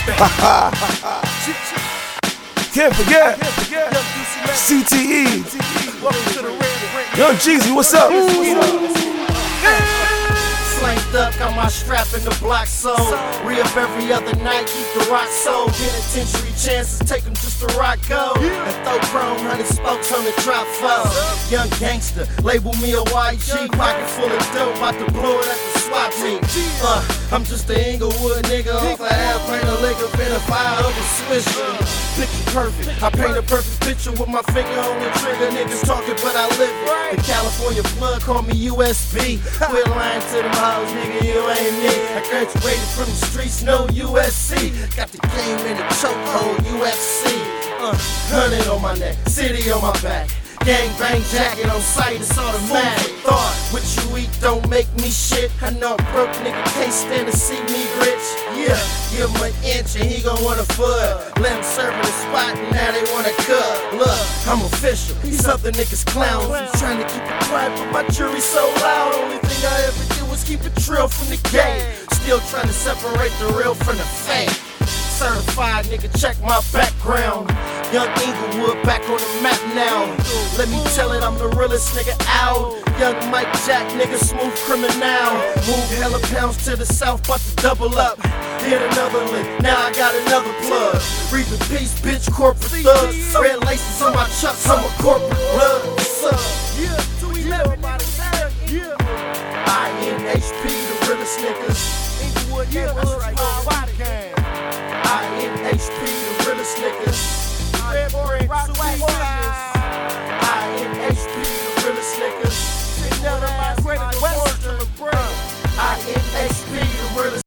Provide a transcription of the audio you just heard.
Can't forget. CTE. Young Jeezy, what's up? Flanked up, got my strap in the block so Re up every other night, keep the rock so Penitentiary chances, take them just to rock go And throw chrome, honey spokes on the drop flow Young gangster, label me a YG Pocket full of dope, about to blow it at the swap meet uh, I'm just a Inglewood nigga off fire over Swisher Picture perfect, I paint a perfect picture with my finger on the trigger. Niggas talking but I live it. The California flood call me USB Quit lying to them hoes, nigga, you ain't me. I graduated from the streets, no USC Got the game in the chokehold, UFC uh, 100 on my neck, city on my back. Gang bang jacket on sight, it's automatic. Thought what you eat don't make me shit. I know a broke nigga can't stand to see me rich. Yeah, give him an inch and he gon' want a foot. Let him serve in the spot and now they wanna cut. Look, I'm official. These other niggas clowns. I'm trying to keep it quiet, but my jury's so loud. Only thing I ever did was keep it trill from the game. Still trying to separate the real from the fake. Certified nigga, check my background. Young Inglewood back on the map now. Let me tell it, I'm the realest nigga out. Young Mike Jack, nigga, smooth criminal. Move hella pounds to the south, but to double up. Hit another lick, now I got another plug. Read the peace, bitch, corporate thugs. Red laces on my chucks, I'm a corporate blood. Yeah, so we everybody Yeah. INHP, the realest niggas. Inglewood, yeah, that's right.